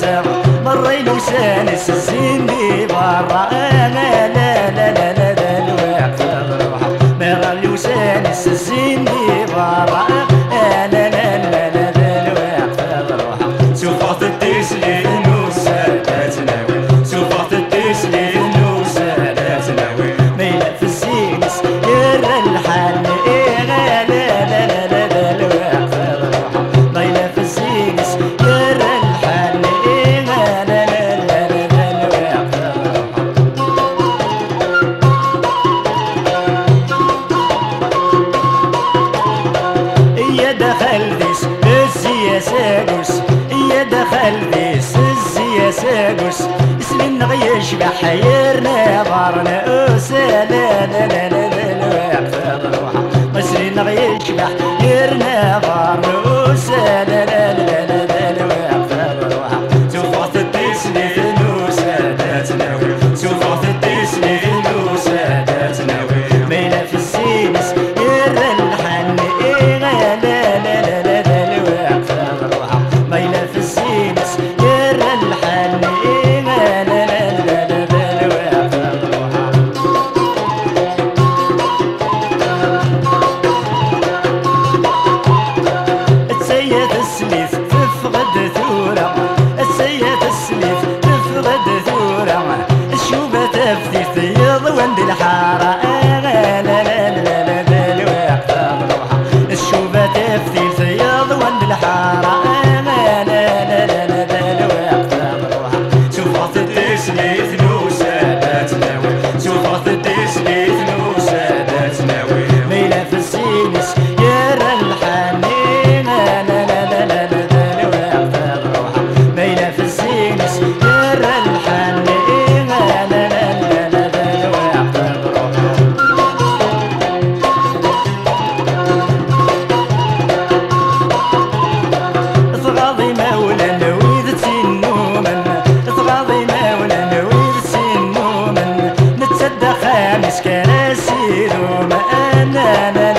زغ مري سانس الزين دي برا أنا لا لا لا يا ساقوس يا دخل بيس يا ساقوس سلن غيش بحيرنا ضارنا أسالا لا لا لا لا لا لا لا لا لا لا الشوبة تفتي سيض وند الحارة؟ na na